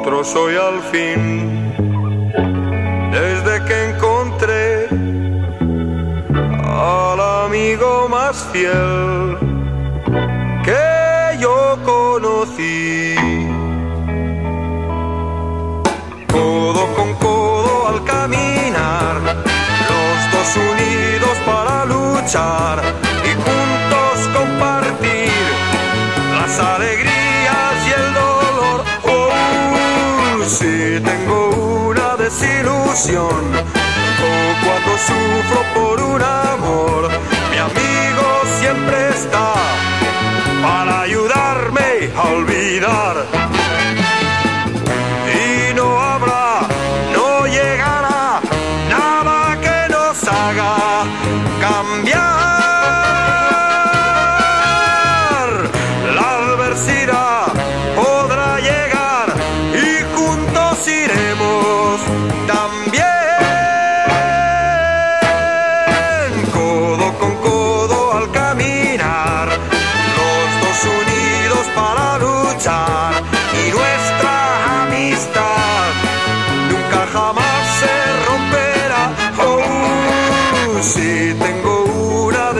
otro soy al fin. Desde que encontré al amigo más fiel que yo conocí. Cuando sufro por un amor, mi amigo siempre está para ayudarme a olvidar. Y no habrá, no llegará nada que nos haga cambiar.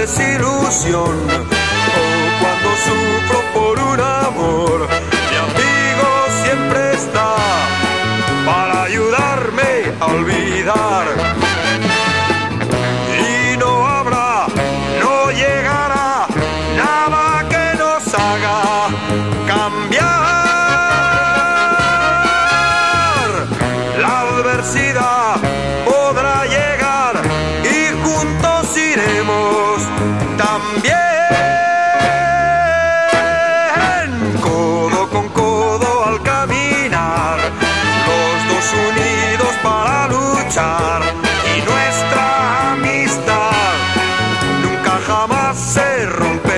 desilusión o cuando sufro por un amor. Mi amigo siempre está para ayudarme a olvidar. Y no habrá, no llegará nada que nos haga cambiar. La adversidad también codo con codo al caminar, los dos unidos para luchar y nuestra amistad nunca jamás se rompe.